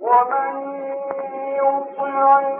ومن يطع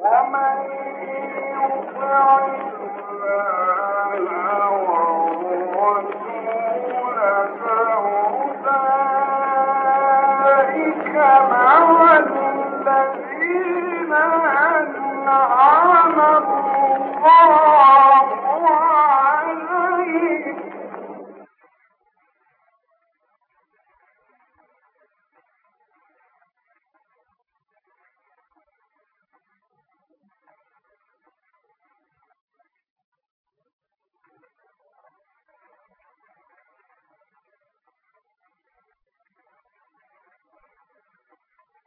ومن يطع الله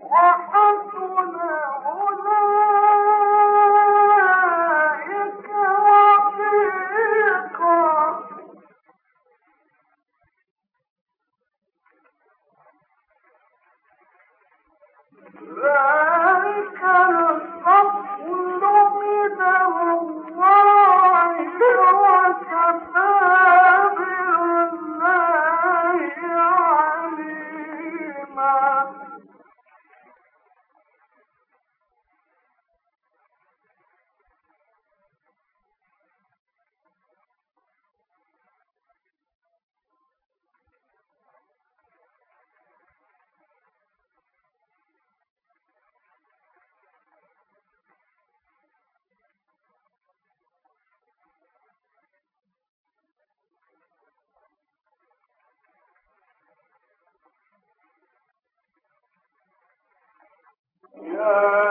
Bye. Yeah.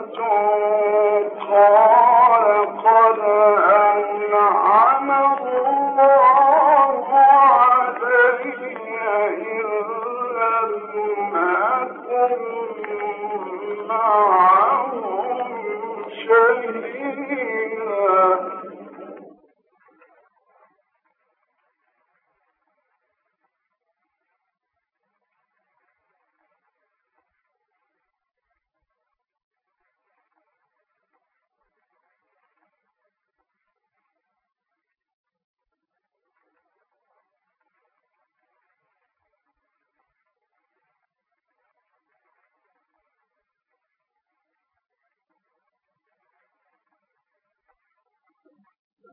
Santo.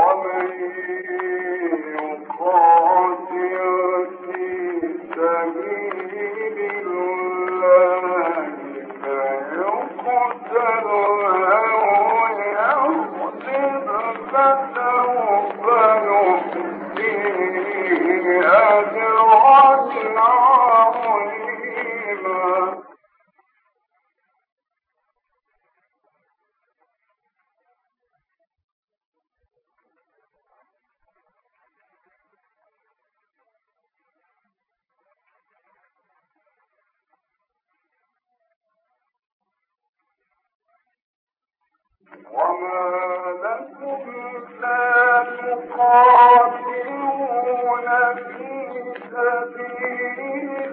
ومن وما لكم لا تقاتلون في سبيل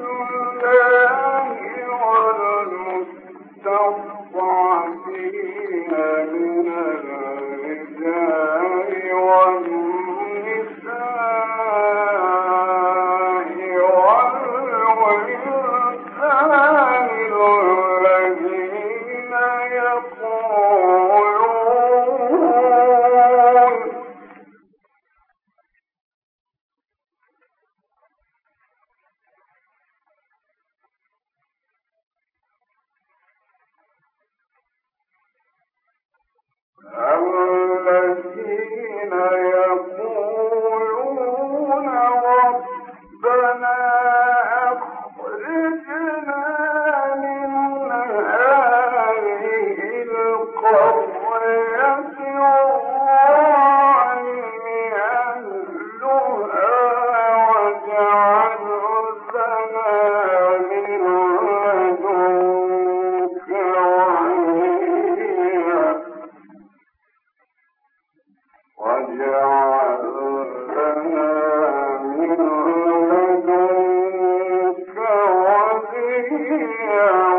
Yeah.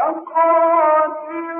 فقاتل.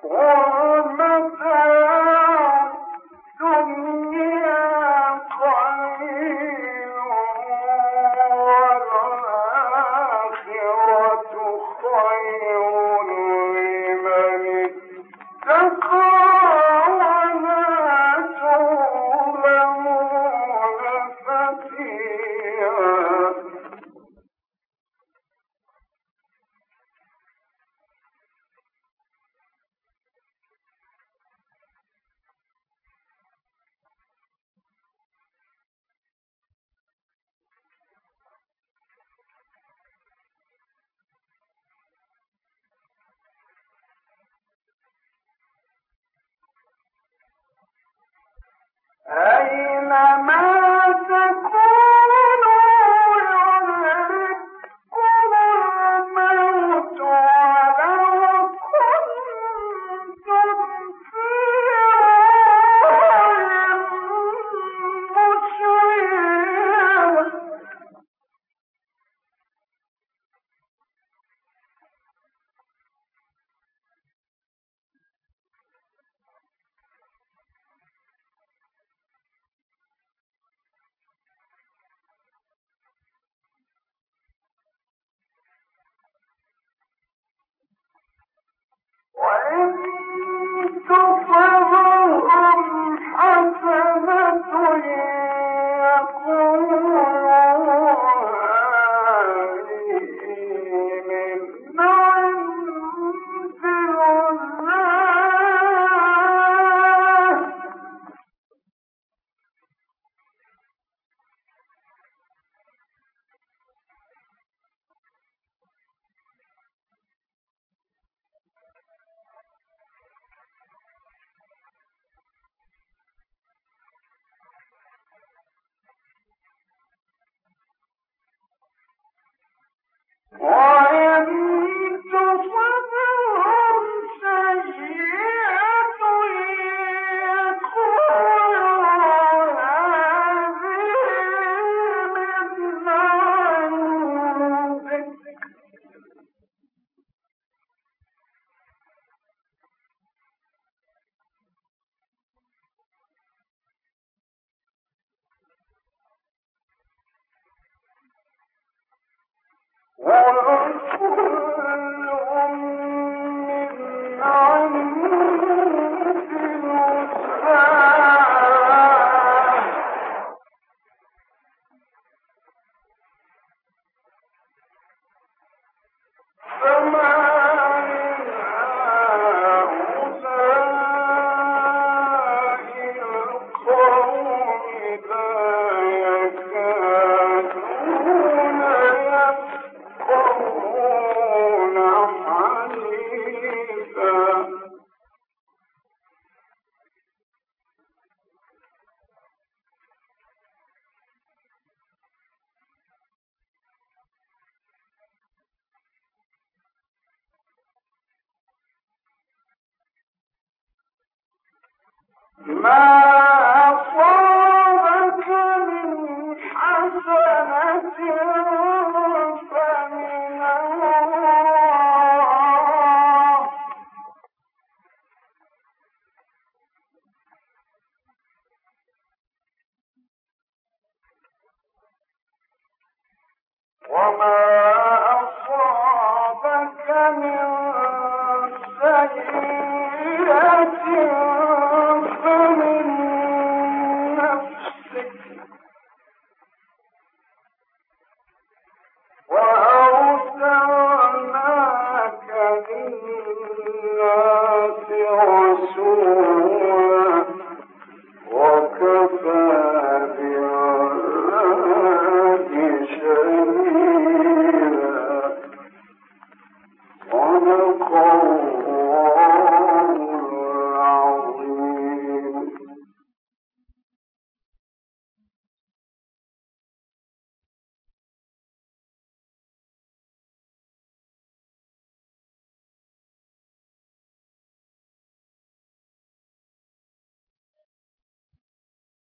sworn أينما تكون تُصِبْهُمْ حَسَنَةٌ Whoa! وكفى